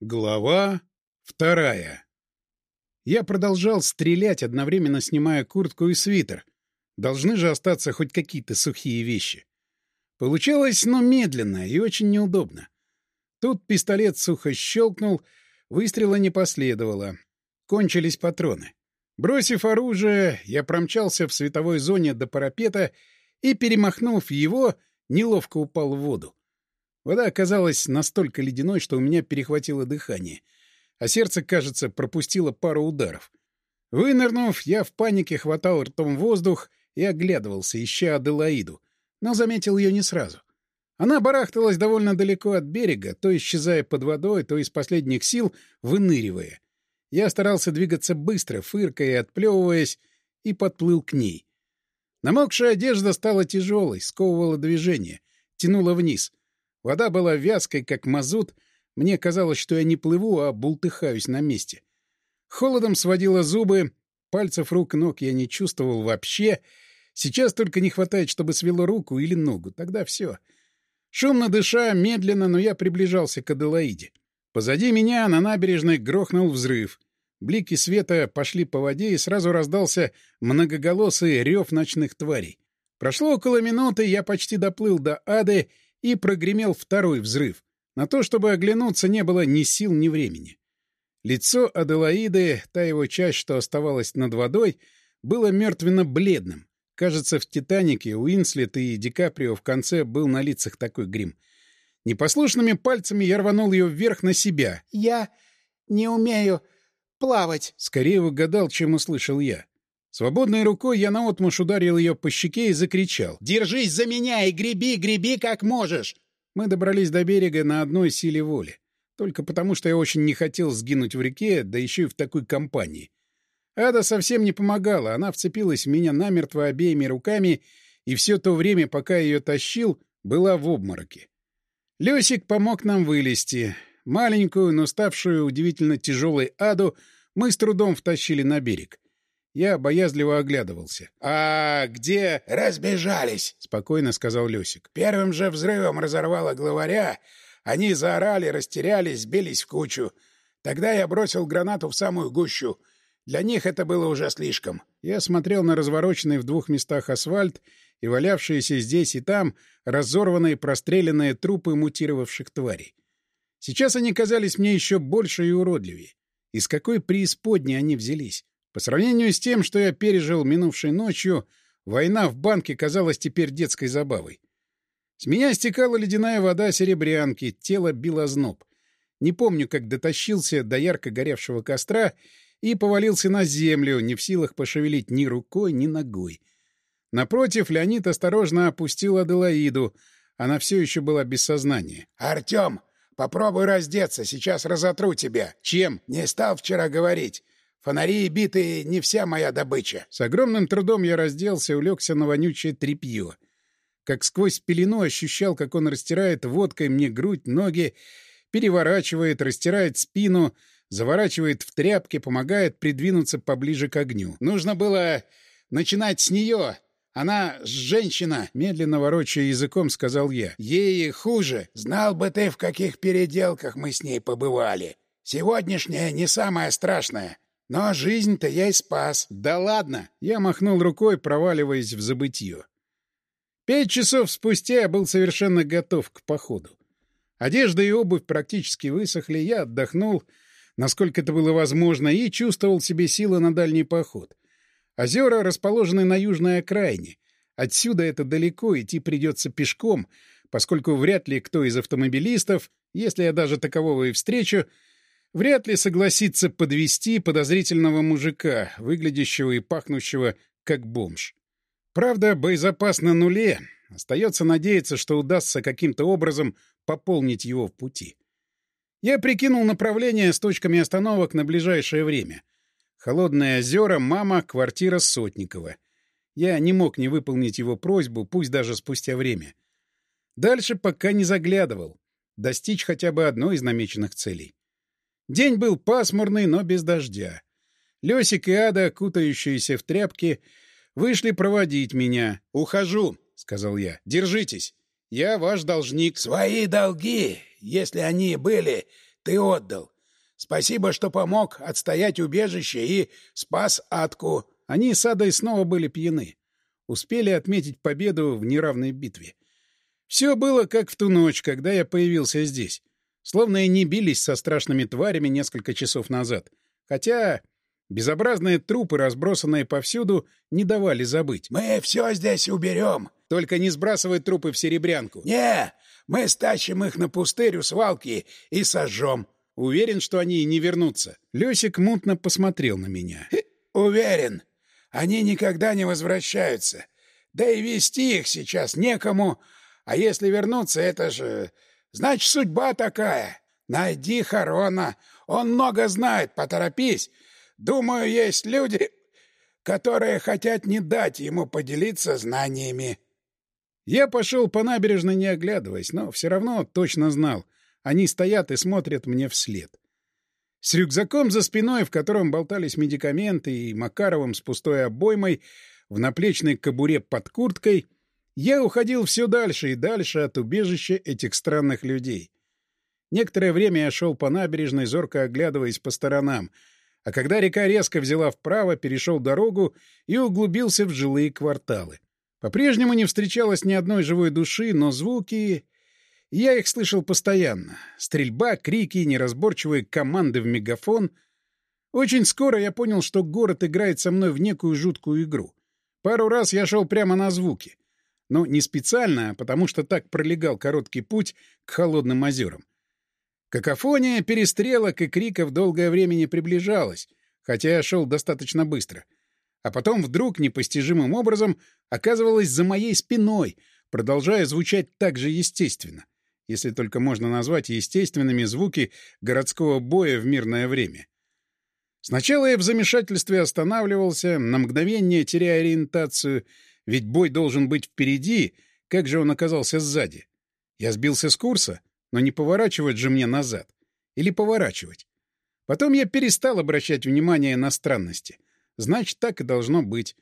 Глава вторая. Я продолжал стрелять, одновременно снимая куртку и свитер. Должны же остаться хоть какие-то сухие вещи. Получалось, но медленно и очень неудобно. Тут пистолет сухо щелкнул, выстрела не последовало. Кончились патроны. Бросив оружие, я промчался в световой зоне до парапета и, перемахнув его, неловко упал в воду. Вода оказалась настолько ледяной, что у меня перехватило дыхание, а сердце, кажется, пропустило пару ударов. Вынырнув, я в панике хватал ртом воздух и оглядывался, ища Аделаиду, но заметил ее не сразу. Она барахталась довольно далеко от берега, то исчезая под водой, то из последних сил выныривая. Я старался двигаться быстро, фыркая и отплевываясь, и подплыл к ней. Намокшая одежда стала тяжелой, сковывала движение, тянула вниз — Вода была вязкой, как мазут. Мне казалось, что я не плыву, а бултыхаюсь на месте. Холодом сводило зубы. Пальцев рук ног я не чувствовал вообще. Сейчас только не хватает, чтобы свело руку или ногу. Тогда все. Шумно дыша, медленно, но я приближался к Аделаиде. Позади меня на набережной грохнул взрыв. Блики света пошли по воде, и сразу раздался многоголосый рев ночных тварей. Прошло около минуты, я почти доплыл до ады и прогремел второй взрыв. На то, чтобы оглянуться, не было ни сил, ни времени. Лицо Аделаиды, та его часть, что оставалась над водой, было мертвенно-бледным. Кажется, в «Титанике» Уинслет и Ди Каприо в конце был на лицах такой грим. Непослушными пальцами я рванул ее вверх на себя. «Я не умею плавать», — скорее угадал, чем услышал я. Свободной рукой я наотмашь ударил ее по щеке и закричал. «Держись за меня и греби, греби как можешь!» Мы добрались до берега на одной силе воли. Только потому, что я очень не хотел сгинуть в реке, да еще и в такой компании. Ада совсем не помогала, она вцепилась в меня намертво обеими руками, и все то время, пока ее тащил, была в обмороке. Лесик помог нам вылезти. Маленькую, но ставшую удивительно тяжелой Аду мы с трудом втащили на берег. Я боязливо оглядывался. «А где...» «Разбежались», — спокойно сказал Лёсик. «Первым же взрывом разорвало главаря. Они заорали, растерялись, сбились в кучу. Тогда я бросил гранату в самую гущу. Для них это было уже слишком». Я смотрел на развороченный в двух местах асфальт и валявшиеся здесь и там разорванные простреленные трупы мутировавших тварей. Сейчас они казались мне еще больше и уродливее. Из какой преисподней они взялись? По сравнению с тем, что я пережил минувшей ночью, война в банке казалась теперь детской забавой. С меня стекала ледяная вода серебрянки, тело било зноб. Не помню, как дотащился до ярко горевшего костра и повалился на землю, не в силах пошевелить ни рукой, ни ногой. Напротив, Леонид осторожно опустил Аделаиду. Она все еще была без сознания. — Артем, попробуй раздеться, сейчас разотру тебя. — Чем? — Не стал вчера говорить. Фонари и биты — не вся моя добыча. С огромным трудом я разделся и улегся на вонючее тряпье. Как сквозь пелену ощущал, как он растирает водкой мне грудь, ноги, переворачивает, растирает спину, заворачивает в тряпки, помогает придвинуться поближе к огню. Нужно было начинать с нее. Она женщина, медленно ворочая языком, сказал я. Ей хуже. Знал бы ты, в каких переделках мы с ней побывали. Сегодняшняя не самая страшная. Но жизнь-то я и спас. Да ладно! Я махнул рукой, проваливаясь в забытье. Пять часов спустя я был совершенно готов к походу. Одежда и обувь практически высохли, я отдохнул, насколько это было возможно, и чувствовал себе силы на дальний поход. Озера расположены на южной окраине. Отсюда это далеко, идти придется пешком, поскольку вряд ли кто из автомобилистов, если я даже такового и встречу, вряд ли согласится подвести подозрительного мужика, выглядящего и пахнущего как бомж. Правда, боезапас на нуле. Остается надеяться, что удастся каким-то образом пополнить его в пути. Я прикинул направление с точками остановок на ближайшее время. Холодные озера, мама, квартира Сотникова. Я не мог не выполнить его просьбу, пусть даже спустя время. Дальше пока не заглядывал. Достичь хотя бы одной из намеченных целей. День был пасмурный, но без дождя. Лёсик и Ада, кутающиеся в тряпки, вышли проводить меня. «Ухожу», — сказал я. «Держитесь. Я ваш должник». «Свои долги, если они были, ты отдал. Спасибо, что помог отстоять убежище и спас Атку. Они с Адой снова были пьяны. Успели отметить победу в неравной битве. Все было как в ту ночь, когда я появился здесь. Словно и не бились со страшными тварями несколько часов назад. Хотя безобразные трупы, разбросанные повсюду, не давали забыть. «Мы все здесь уберем!» «Только не сбрасывай трупы в серебрянку!» «Не, мы стащим их на пустырь у свалки и сожжем!» Уверен, что они не вернутся. Лёсик мутно посмотрел на меня. «Уверен. Они никогда не возвращаются. Да и вести их сейчас некому. А если вернуться, это же... Значит, судьба такая. Найди Харона. Он много знает, поторопись. Думаю, есть люди, которые хотят не дать ему поделиться знаниями». Я пошел по набережной, не оглядываясь, но все равно точно знал. Они стоят и смотрят мне вслед. С рюкзаком за спиной, в котором болтались медикаменты, и Макаровым с пустой обоймой, в наплечной кобуре под курткой, я уходил все дальше и дальше от убежища этих странных людей. Некоторое время я шел по набережной, зорко оглядываясь по сторонам, а когда река резко взяла вправо, перешел дорогу и углубился в жилые кварталы. По-прежнему не встречалось ни одной живой души, но звуки... Я их слышал постоянно. Стрельба, крики, неразборчивые команды в мегафон. Очень скоро я понял, что город играет со мной в некую жуткую игру. Пару раз я шел прямо на звуки. Но не специально, а потому что так пролегал короткий путь к холодным озерам. Какофония перестрелок и криков долгое время не приближалась, хотя я шел достаточно быстро. А потом вдруг непостижимым образом оказывалась за моей спиной, продолжая звучать так же естественно если только можно назвать естественными звуки городского боя в мирное время. Сначала я в замешательстве останавливался, на мгновение теряя ориентацию, ведь бой должен быть впереди, как же он оказался сзади? Я сбился с курса, но не поворачивать же мне назад. Или поворачивать. Потом я перестал обращать внимание на странности. Значит, так и должно быть.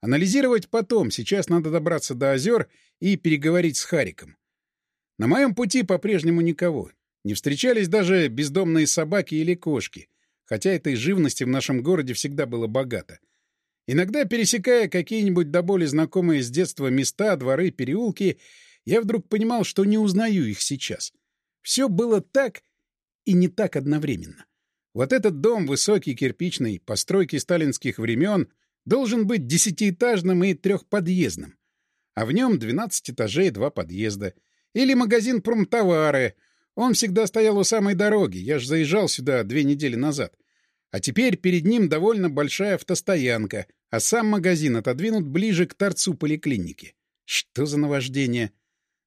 Анализировать потом, сейчас надо добраться до озер и переговорить с Хариком. На моем пути по-прежнему никого. Не встречались даже бездомные собаки или кошки, хотя этой живности в нашем городе всегда было богато. Иногда, пересекая какие-нибудь до боли знакомые с детства места, дворы, переулки, я вдруг понимал, что не узнаю их сейчас. Все было так и не так одновременно. Вот этот дом, высокий, кирпичный, постройки сталинских времен, должен быть десятиэтажным и трехподъездным. А в нем 12 этажей и два подъезда — или магазин промтовары. Он всегда стоял у самой дороги. Я ж заезжал сюда две недели назад. А теперь перед ним довольно большая автостоянка, а сам магазин отодвинут ближе к торцу поликлиники. Что за наваждение?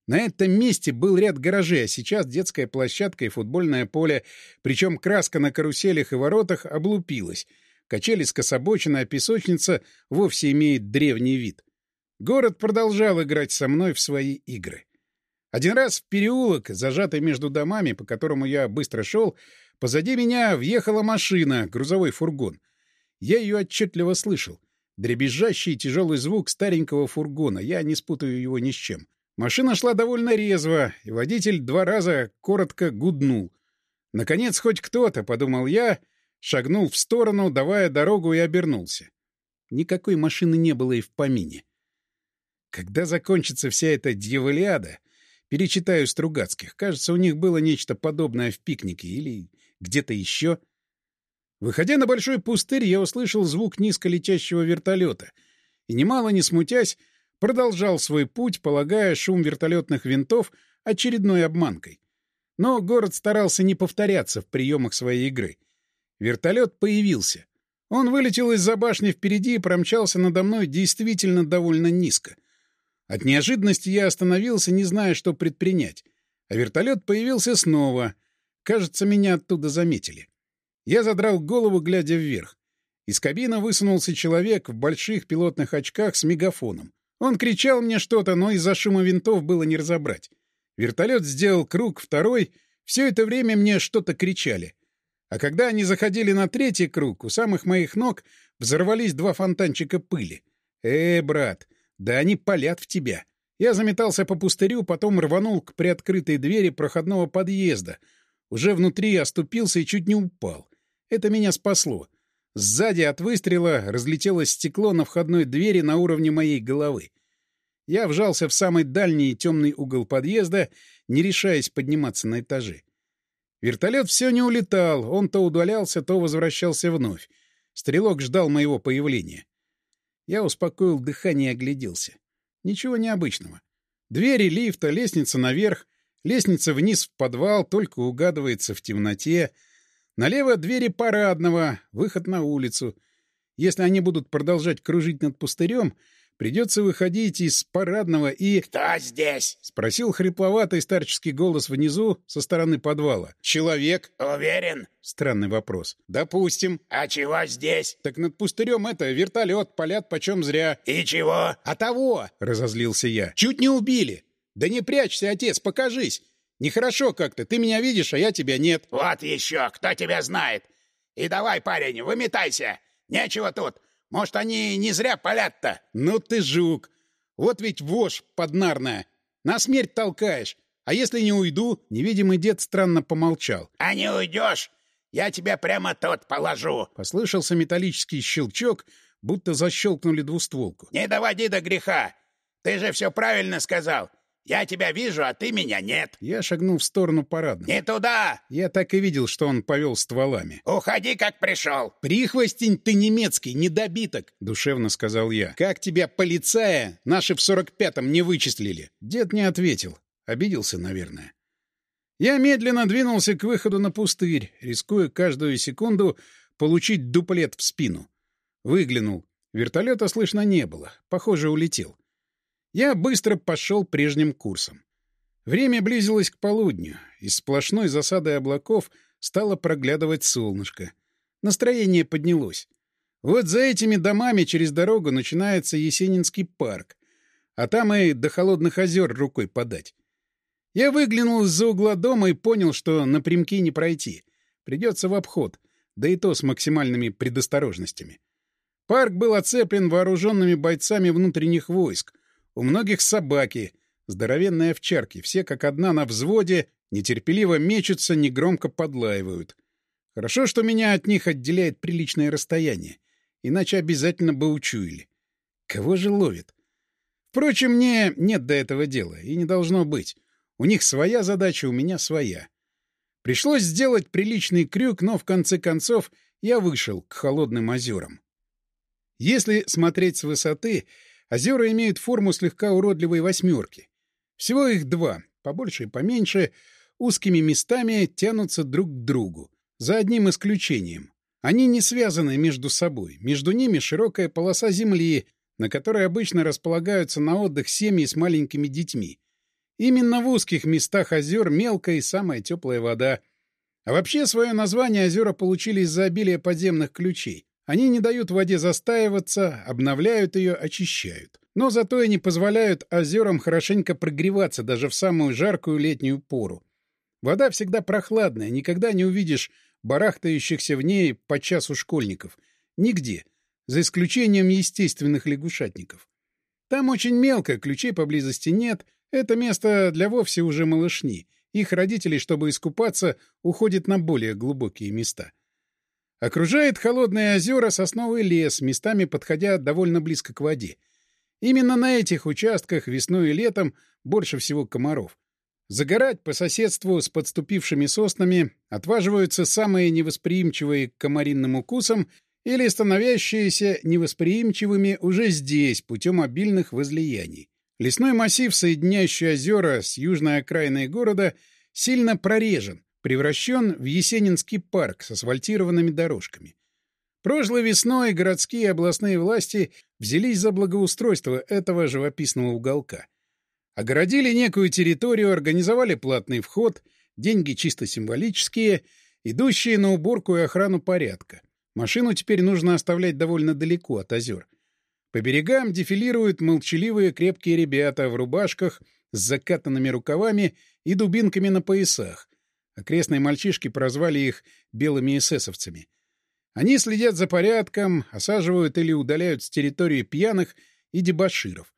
На этом месте был ряд гаражей, а сейчас детская площадка и футбольное поле, причем краска на каруселях и воротах облупилась. Качели скособочены, а песочница вовсе имеет древний вид. Город продолжал играть со мной в свои игры. Один раз в переулок, зажатый между домами, по которому я быстро шел, позади меня въехала машина, грузовой фургон. Я ее отчетливо слышал. Дребезжащий тяжелый звук старенького фургона. Я не спутаю его ни с чем. Машина шла довольно резво, и водитель два раза коротко гуднул. Наконец, хоть кто-то, — подумал я, шагнул в сторону, давая дорогу, и обернулся. Никакой машины не было и в помине. Когда закончится вся эта дьяволяда, Перечитаю Стругацких. Кажется, у них было нечто подобное в пикнике или где-то еще. Выходя на большой пустырь, я услышал звук низко летящего вертолета и, немало не смутясь, продолжал свой путь, полагая шум вертолетных винтов очередной обманкой. Но город старался не повторяться в приемах своей игры. Вертолет появился. Он вылетел из-за башни впереди и промчался надо мной действительно довольно низко — от неожиданности я остановился, не зная, что предпринять. А вертолет появился снова. Кажется, меня оттуда заметили. Я задрал голову, глядя вверх. Из кабины высунулся человек в больших пилотных очках с мегафоном. Он кричал мне что-то, но из-за шума винтов было не разобрать. Вертолет сделал круг, второй. Все это время мне что-то кричали. А когда они заходили на третий круг, у самых моих ног взорвались два фонтанчика пыли. «Э, брат, да они палят в тебя. Я заметался по пустырю, потом рванул к приоткрытой двери проходного подъезда. Уже внутри оступился и чуть не упал. Это меня спасло. Сзади от выстрела разлетелось стекло на входной двери на уровне моей головы. Я вжался в самый дальний темный угол подъезда, не решаясь подниматься на этажи. Вертолет все не улетал, он то удалялся, то возвращался вновь. Стрелок ждал моего появления. Я успокоил дыхание и огляделся. Ничего необычного. Двери лифта, лестница наверх, лестница вниз в подвал, только угадывается в темноте. Налево двери парадного, выход на улицу. Если они будут продолжать кружить над пустырем, Придется выходить из парадного и... «Кто здесь?» — спросил хрипловатый старческий голос внизу со стороны подвала. «Человек». «Уверен?» — странный вопрос. «Допустим». «А чего здесь?» «Так над пустырем это, вертолет, полят почем зря». «И чего?» «А того!» — разозлился я. «Чуть не убили!» «Да не прячься, отец, покажись! Нехорошо как-то, ты меня видишь, а я тебя нет». «Вот еще, кто тебя знает! И давай, парень, выметайся! Нечего тут! Может, они не зря палят-то? Ну ты жук! Вот ведь вошь поднарная! На смерть толкаешь! А если не уйду? Невидимый дед странно помолчал. А не уйдешь? Я тебя прямо тут положу. Послышался металлический щелчок, будто защелкнули двустволку. Не доводи до греха. Ты же все правильно сказал. Я тебя вижу, а ты меня нет. Я шагнул в сторону парадного. Не туда! Я так и видел, что он повел стволами. Уходи, как пришел. Прихвостень ты немецкий, недобиток, душевно сказал я. Как тебя, полицая, наши в сорок пятом не вычислили? Дед не ответил. Обиделся, наверное. Я медленно двинулся к выходу на пустырь, рискуя каждую секунду получить дуплет в спину. Выглянул. Вертолета слышно не было. Похоже, улетел. Я быстро пошел прежним курсом. Время близилось к полудню. Из сплошной засады облаков стало проглядывать солнышко. Настроение поднялось. Вот за этими домами через дорогу начинается Есенинский парк. А там и до холодных озер рукой подать. Я выглянул из-за угла дома и понял, что напрямки не пройти. Придется в обход, да и то с максимальными предосторожностями. Парк был оцеплен вооруженными бойцами внутренних войск, у многих собаки, здоровенные овчарки, все как одна на взводе, нетерпеливо мечутся, негромко подлаивают. Хорошо, что меня от них отделяет приличное расстояние, иначе обязательно бы учуяли. Кого же ловит? Впрочем, мне нет до этого дела, и не должно быть. У них своя задача, у меня своя. Пришлось сделать приличный крюк, но в конце концов я вышел к холодным озерам. Если смотреть с высоты, Озера имеют форму слегка уродливой восьмерки. Всего их два, побольше и поменьше, узкими местами тянутся друг к другу. За одним исключением. Они не связаны между собой. Между ними широкая полоса земли, на которой обычно располагаются на отдых семьи с маленькими детьми. Именно в узких местах озер мелкая и самая теплая вода. А вообще свое название озера получили из-за обилия подземных ключей. Они не дают воде застаиваться, обновляют ее, очищают. Но зато и не позволяют озерам хорошенько прогреваться даже в самую жаркую летнюю пору. Вода всегда прохладная, никогда не увидишь барахтающихся в ней по часу школьников. Нигде, за исключением естественных лягушатников. Там очень мелко, ключей поблизости нет, это место для вовсе уже малышни. Их родители, чтобы искупаться, уходят на более глубокие места. Окружает холодные озера сосновый лес, местами подходя довольно близко к воде. Именно на этих участках весной и летом больше всего комаров. Загорать по соседству с подступившими соснами отваживаются самые невосприимчивые к комаринным укусам или становящиеся невосприимчивыми уже здесь путем обильных возлияний. Лесной массив, соединяющий озера с южной окраиной города, сильно прорежен, превращен в Есенинский парк с асфальтированными дорожками. Прошлой весной городские и областные власти взялись за благоустройство этого живописного уголка. Огородили некую территорию, организовали платный вход, деньги чисто символические, идущие на уборку и охрану порядка. Машину теперь нужно оставлять довольно далеко от озер. По берегам дефилируют молчаливые крепкие ребята в рубашках с закатанными рукавами и дубинками на поясах, Окрестные мальчишки прозвали их белыми эсэсовцами. Они следят за порядком, осаживают или удаляют с территории пьяных и дебоширов.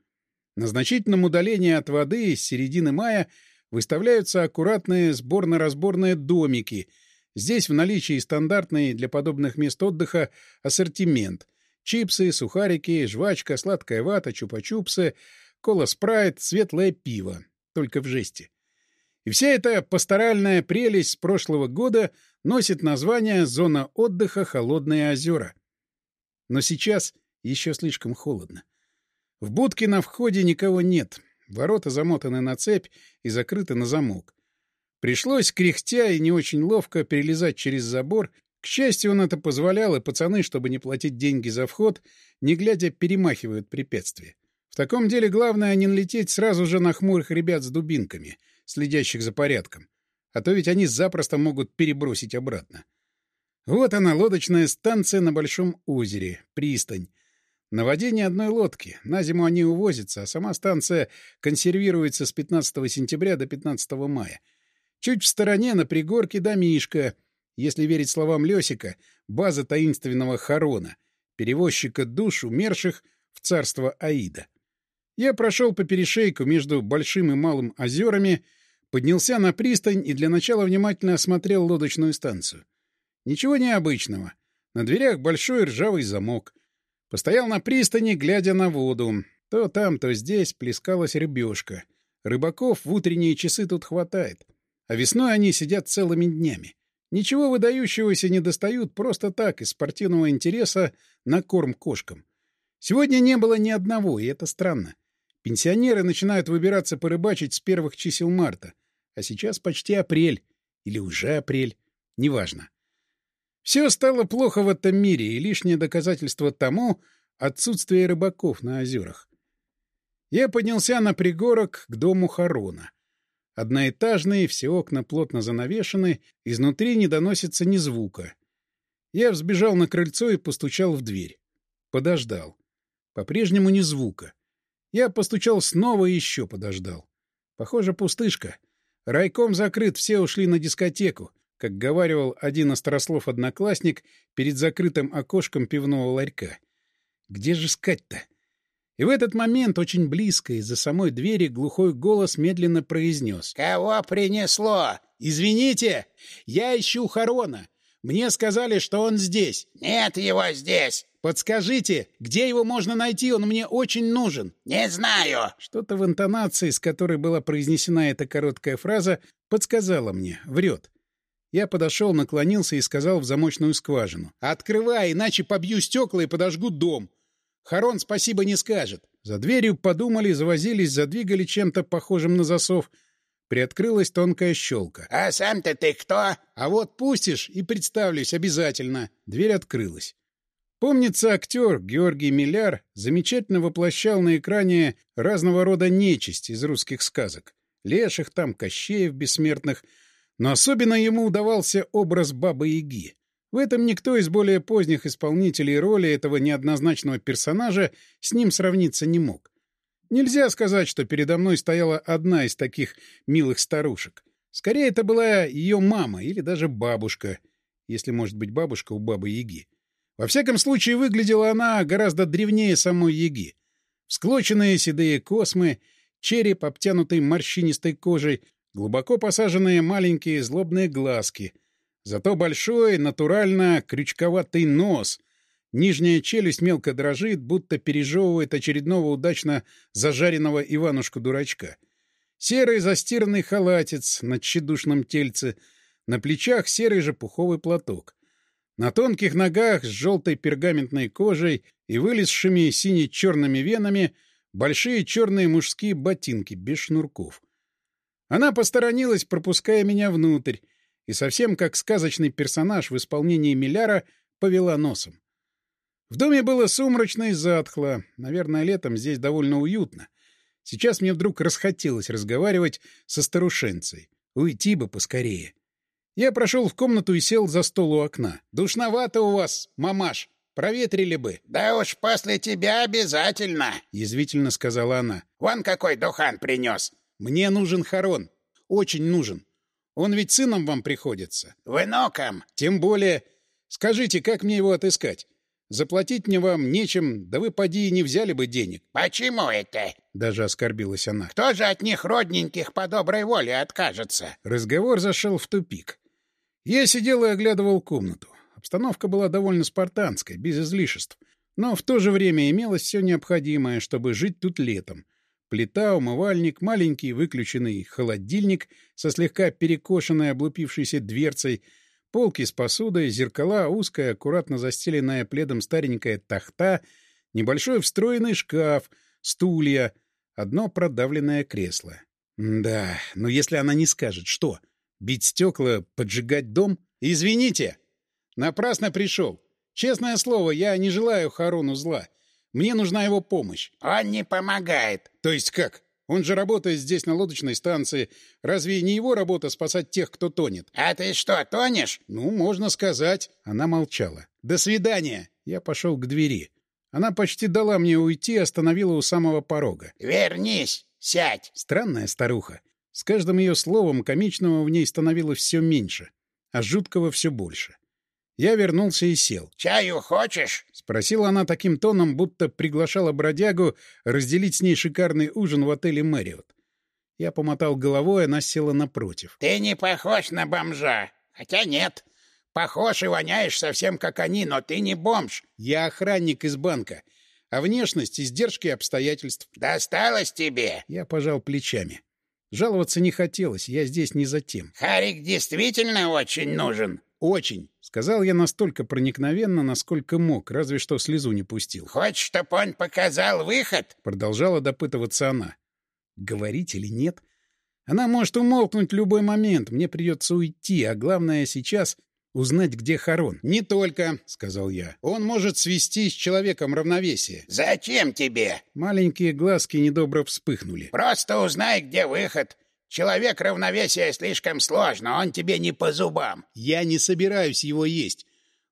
На значительном удалении от воды с середины мая выставляются аккуратные сборно-разборные домики. Здесь в наличии стандартный для подобных мест отдыха ассортимент. Чипсы, сухарики, жвачка, сладкая вата, чупа-чупсы, кола-спрайт, светлое пиво. Только в жести. И вся эта пасторальная прелесть с прошлого года носит название «Зона отдыха Холодные озера». Но сейчас еще слишком холодно. В будке на входе никого нет. Ворота замотаны на цепь и закрыты на замок. Пришлось, кряхтя и не очень ловко, перелезать через забор. К счастью, он это позволял, и пацаны, чтобы не платить деньги за вход, не глядя, перемахивают препятствия. В таком деле главное не налететь сразу же на хмурых ребят с дубинками, следящих за порядком. А то ведь они запросто могут перебросить обратно. Вот она, лодочная станция на Большом озере, пристань. На воде ни одной лодки. На зиму они увозятся, а сама станция консервируется с 15 сентября до 15 мая. Чуть в стороне, на пригорке, домишка. Если верить словам Лёсика, база таинственного Харона, перевозчика душ умерших в царство Аида. Я прошел по перешейку между Большим и Малым озерами, поднялся на пристань и для начала внимательно осмотрел лодочную станцию. Ничего необычного. На дверях большой ржавый замок. Постоял на пристани, глядя на воду. То там, то здесь плескалась рыбешка. Рыбаков в утренние часы тут хватает. А весной они сидят целыми днями. Ничего выдающегося не достают просто так, из спортивного интереса, на корм кошкам. Сегодня не было ни одного, и это странно. Пенсионеры начинают выбираться порыбачить с первых чисел марта. А сейчас почти апрель. Или уже апрель. Неважно. Все стало плохо в этом мире, и лишнее доказательство тому — отсутствие рыбаков на озерах. Я поднялся на пригорок к дому Харона. Одноэтажные, все окна плотно занавешены, изнутри не доносится ни звука. Я взбежал на крыльцо и постучал в дверь. Подождал. По-прежнему ни звука. Я постучал снова и еще подождал. Похоже, пустышка. Райком закрыт, все ушли на дискотеку как говаривал один острослов-одноклассник перед закрытым окошком пивного ларька. Где же искать-то? И в этот момент очень близко из-за самой двери глухой голос медленно произнес. «Кого принесло?» «Извините, я ищу Харона. Мне сказали, что он здесь». «Нет его здесь». «Подскажите, где его можно найти? Он мне очень нужен». «Не знаю». Что-то в интонации, с которой была произнесена эта короткая фраза, подсказало мне. Врет. Я подошел, наклонился и сказал в замочную скважину. «Открывай, иначе побью стекла и подожгу дом. Харон спасибо не скажет». За дверью подумали, завозились, задвигали чем-то похожим на засов. Приоткрылась тонкая щелка. «А сам-то ты кто?» «А вот пустишь и представлюсь обязательно». Дверь открылась. Помнится, актер Георгий Миляр замечательно воплощал на экране разного рода нечисть из русских сказок. Леших там, Кощеев бессмертных — но особенно ему удавался образ Бабы-Яги. В этом никто из более поздних исполнителей роли этого неоднозначного персонажа с ним сравниться не мог. Нельзя сказать, что передо мной стояла одна из таких милых старушек. Скорее, это была ее мама или даже бабушка, если может быть бабушка у Бабы-Яги. Во всяком случае, выглядела она гораздо древнее самой Яги. Всклоченные седые космы, череп, обтянутый морщинистой кожей, Глубоко посаженные маленькие злобные глазки. Зато большой, натурально крючковатый нос. Нижняя челюсть мелко дрожит, будто пережевывает очередного удачно зажаренного Иванушку-дурачка. Серый застиранный халатец на тщедушном тельце. На плечах серый же пуховый платок. На тонких ногах с желтой пергаментной кожей и вылезшими сине-черными венами большие черные мужские ботинки без шнурков. Она посторонилась, пропуская меня внутрь, и совсем как сказочный персонаж в исполнении Миляра повела носом. В доме было сумрачно и затхло. Наверное, летом здесь довольно уютно. Сейчас мне вдруг расхотелось разговаривать со старушенцей. Уйти бы поскорее. Я прошел в комнату и сел за стол у окна. «Душновато у вас, мамаш. Проветрили бы». «Да уж после тебя обязательно», — язвительно сказала она. «Вон какой духан принес. Мне нужен Харон. Очень нужен. Он ведь сыном вам приходится. Внуком. Тем более... Скажите, как мне его отыскать? Заплатить мне вам нечем, да вы поди и не взяли бы денег. Почему это? Даже оскорбилась она. Кто же от них родненьких по доброй воле откажется? Разговор зашел в тупик. Я сидел и оглядывал комнату. Обстановка была довольно спартанской, без излишеств. Но в то же время имелось все необходимое, чтобы жить тут летом. Плита, умывальник, маленький выключенный холодильник со слегка перекошенной облупившейся дверцей, полки с посудой, зеркала, узкая, аккуратно застеленная пледом старенькая тахта, небольшой встроенный шкаф, стулья, одно продавленное кресло. Да, но если она не скажет, что? Бить стекла, поджигать дом? Извините! Напрасно пришел. Честное слово, я не желаю Харуну зла. Мне нужна его помощь. Он не помогает. То есть как? Он же работает здесь, на лодочной станции. Разве не его работа спасать тех, кто тонет? А ты что, тонешь? Ну, можно сказать. Она молчала. До свидания. Я пошел к двери. Она почти дала мне уйти, остановила у самого порога. Вернись, сядь. Странная старуха. С каждым ее словом комичного в ней становилось все меньше, а жуткого все больше. Я вернулся и сел. «Чаю хочешь?» — спросила она таким тоном, будто приглашала бродягу разделить с ней шикарный ужин в отеле «Мэриот». Я помотал головой, она села напротив. «Ты не похож на бомжа. Хотя нет. Похож и воняешь совсем как они, но ты не бомж». «Я охранник из банка. А внешность — издержки обстоятельств». «Досталось тебе?» Я пожал плечами. Жаловаться не хотелось, я здесь не за тем. «Харик действительно очень нужен?» «Очень», — сказал я настолько проникновенно, насколько мог, разве что слезу не пустил. «Хочешь, чтоб он показал выход?» — продолжала допытываться она. «Говорить или нет?» Она может умолкнуть в любой момент, мне придется уйти, а главное сейчас узнать, где Харон. «Не только», — сказал я. «Он может свести с человеком равновесие». «Зачем тебе?» Маленькие глазки недобро вспыхнули. «Просто узнай, где выход. Человек равновесия слишком сложно, он тебе не по зубам. Я не собираюсь его есть.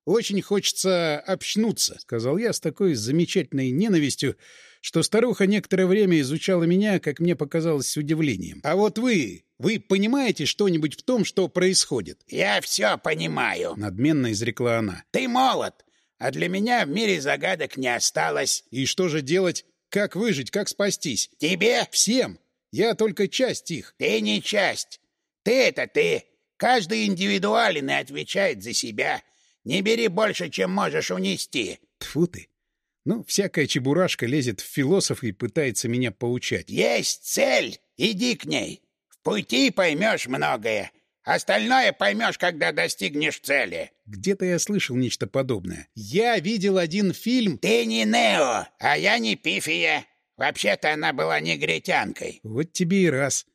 Очень хочется общнуться, — сказал я с такой замечательной ненавистью, что старуха некоторое время изучала меня, как мне показалось, с удивлением. А вот вы, вы понимаете что-нибудь в том, что происходит? Я все понимаю, — надменно изрекла она. Ты молод, а для меня в мире загадок не осталось. И что же делать? Как выжить, как спастись? Тебе? Всем. Я только часть их. Ты не часть. Ты — это ты. Каждый индивидуален и отвечает за себя. Не бери больше, чем можешь унести. Тфу ты. Ну, всякая чебурашка лезет в философ и пытается меня поучать. Есть цель. Иди к ней. В пути поймешь многое. Остальное поймешь, когда достигнешь цели. Где-то я слышал нечто подобное. Я видел один фильм... Ты не Нео, а я не Пифия. Вообще-то она была негритянкой. Вот тебе и раз.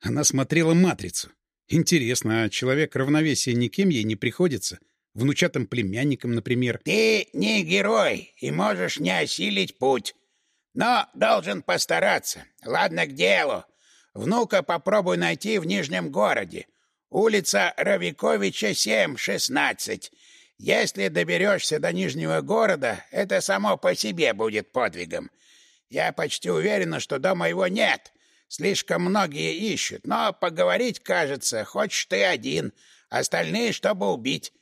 Она смотрела «Матрицу». Интересно, а человек равновесия никем ей не приходится? Внучатым племянником, например? Ты не герой и можешь не осилить путь. Но должен постараться. Ладно, к делу. Внука попробуй найти в Нижнем городе. Улица Равиковича, 7, 16. Если доберешься до Нижнего города, это само по себе будет подвигом. Я почти уверена, что дома его нет. Слишком многие ищут, но поговорить, кажется, хочешь ты один, остальные, чтобы убить.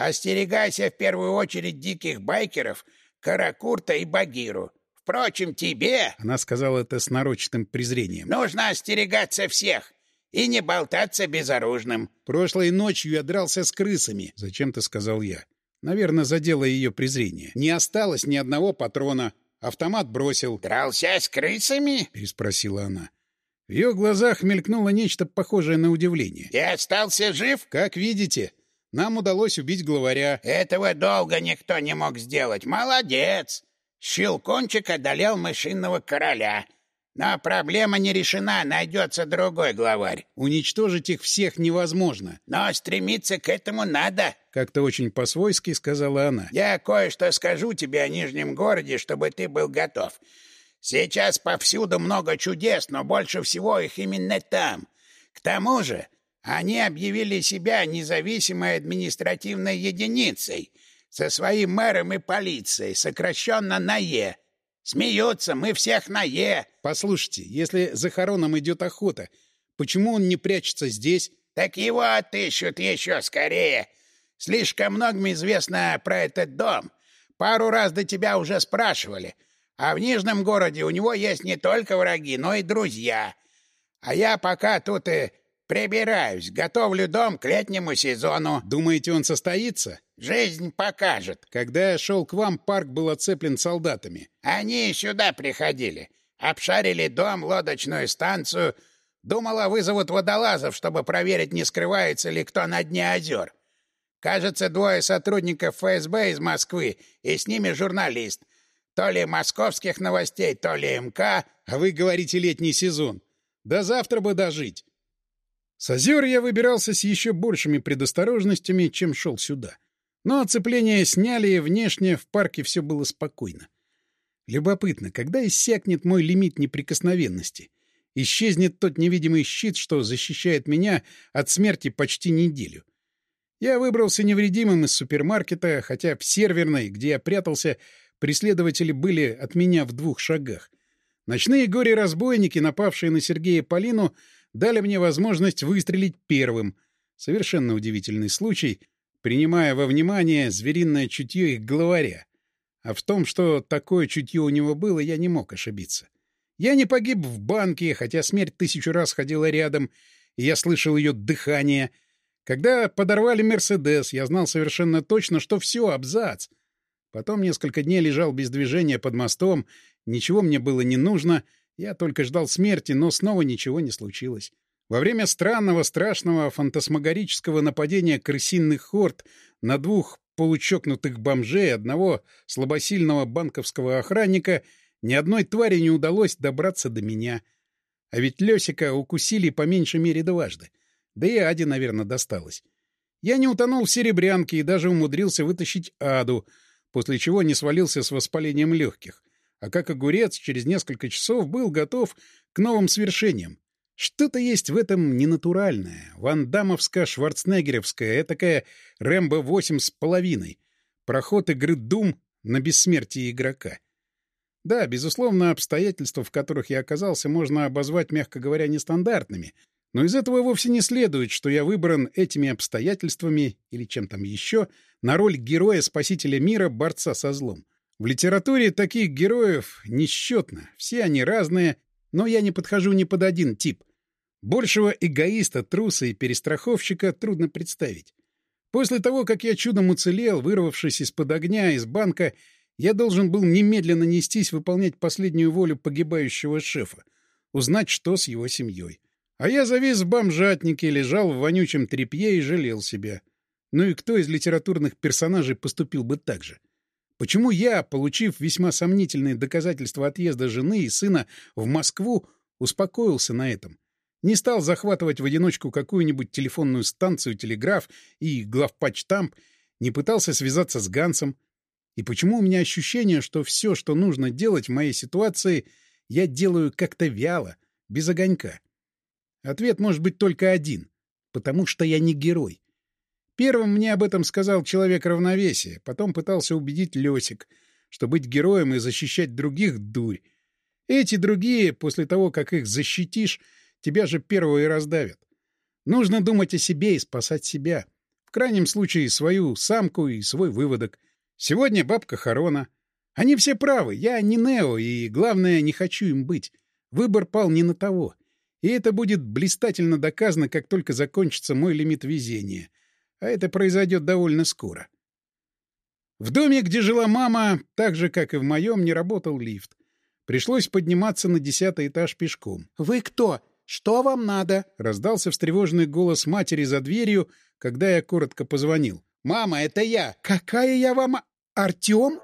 Остерегайся в первую очередь диких байкеров, Каракурта и Багиру. Впрочем, тебе... Она сказала это с нарочитым презрением. Нужно остерегаться всех и не болтаться безоружным. Прошлой ночью я дрался с крысами, зачем-то сказал я. Наверное, задело ее презрение. Не осталось ни одного патрона. Автомат бросил. «Дрался с крысами?» — переспросила она. В ее глазах мелькнуло нечто похожее на удивление. «Ты остался жив?» «Как видите, нам удалось убить главаря». «Этого долго никто не мог сделать. Молодец! Щелкончик одолел мышиного короля. Но проблема не решена, найдется другой главарь. Уничтожить их всех невозможно. Но стремиться к этому надо. Как-то очень по-свойски сказала она. Я кое-что скажу тебе о Нижнем городе, чтобы ты был готов. Сейчас повсюду много чудес, но больше всего их именно там. К тому же они объявили себя независимой административной единицей со своим мэром и полицией, сокращенно НАЕ. Смеются, мы всех на «е». Послушайте, если за Хороном идет охота, почему он не прячется здесь? Так его отыщут еще скорее. Слишком многим известно про этот дом. пару раз до тебя уже спрашивали. А в Нижнем городе у него есть не только враги, но и друзья. А я пока тут и прибираюсь, готовлю дом к летнему сезону. Думаете, он состоится? Жизнь покажет. Когда я шел к вам, парк был оцеплен солдатами. Они сюда приходили. Обшарили дом, лодочную станцию. Думала, вызовут водолазов, чтобы проверить, не скрывается ли кто на дне озер. Кажется, двое сотрудников ФСБ из Москвы, и с ними журналист. То ли московских новостей, то ли МК. А вы говорите летний сезон. До завтра бы дожить. С озер я выбирался с еще большими предосторожностями, чем шел сюда. Но оцепление сняли, и внешне в парке все было спокойно. Любопытно, когда иссякнет мой лимит неприкосновенности? Исчезнет тот невидимый щит, что защищает меня от смерти почти неделю. Я выбрался невредимым из супермаркета, хотя в серверной, где я прятался, преследователи были от меня в двух шагах. Ночные горе-разбойники, напавшие на Сергея Полину, дали мне возможность выстрелить первым. Совершенно удивительный случай, принимая во внимание звериное чутье их главаря. А в том, что такое чутье у него было, я не мог ошибиться. Я не погиб в банке, хотя смерть тысячу раз ходила рядом, и я слышал ее дыхание — когда подорвали «Мерседес», я знал совершенно точно, что все, абзац. Потом несколько дней лежал без движения под мостом, ничего мне было не нужно, я только ждал смерти, но снова ничего не случилось. Во время странного, страшного, фантасмагорического нападения крысиных хорд на двух получокнутых бомжей, одного слабосильного банковского охранника, ни одной твари не удалось добраться до меня. А ведь Лёсика укусили по меньшей мере дважды. Да и Аде, наверное, досталось. Я не утонул в серебрянке и даже умудрился вытащить Аду, после чего не свалился с воспалением легких. А как огурец через несколько часов был готов к новым свершениям. Что-то есть в этом ненатуральное, вандамовско-шварценеггеровское, этакое Рэмбо-8 с половиной. Проход игры Дум на бессмертие игрока. Да, безусловно, обстоятельства, в которых я оказался, можно обозвать, мягко говоря, нестандартными — но из этого вовсе не следует, что я выбран этими обстоятельствами или чем там еще на роль героя-спасителя мира, борца со злом. В литературе таких героев несчетно, все они разные, но я не подхожу ни под один тип. Большего эгоиста, труса и перестраховщика трудно представить. После того, как я чудом уцелел, вырвавшись из-под огня, из банка, я должен был немедленно нестись выполнять последнюю волю погибающего шефа, узнать, что с его семьей. А я завис в бомжатнике, лежал в вонючем тряпье и жалел себя. Ну и кто из литературных персонажей поступил бы так же? Почему я, получив весьма сомнительные доказательства отъезда жены и сына в Москву, успокоился на этом? Не стал захватывать в одиночку какую-нибудь телефонную станцию, телеграф и главпочтамп, не пытался связаться с Гансом? И почему у меня ощущение, что все, что нужно делать в моей ситуации, я делаю как-то вяло, без огонька? Ответ может быть только один. Потому что я не герой. Первым мне об этом сказал человек равновесия, потом пытался убедить Лёсик, что быть героем и защищать других — дурь. Эти другие, после того, как их защитишь, тебя же первого и раздавят. Нужно думать о себе и спасать себя. В крайнем случае, свою самку и свой выводок. Сегодня бабка Харона. Они все правы, я не Нео, и, главное, не хочу им быть. Выбор пал не на того. И это будет блистательно доказано, как только закончится мой лимит везения. А это произойдет довольно скоро. В доме, где жила мама, так же, как и в моем, не работал лифт. Пришлось подниматься на десятый этаж пешком. «Вы кто? Что вам надо?» — раздался встревоженный голос матери за дверью, когда я коротко позвонил. «Мама, это я!» «Какая я вам... Артем?»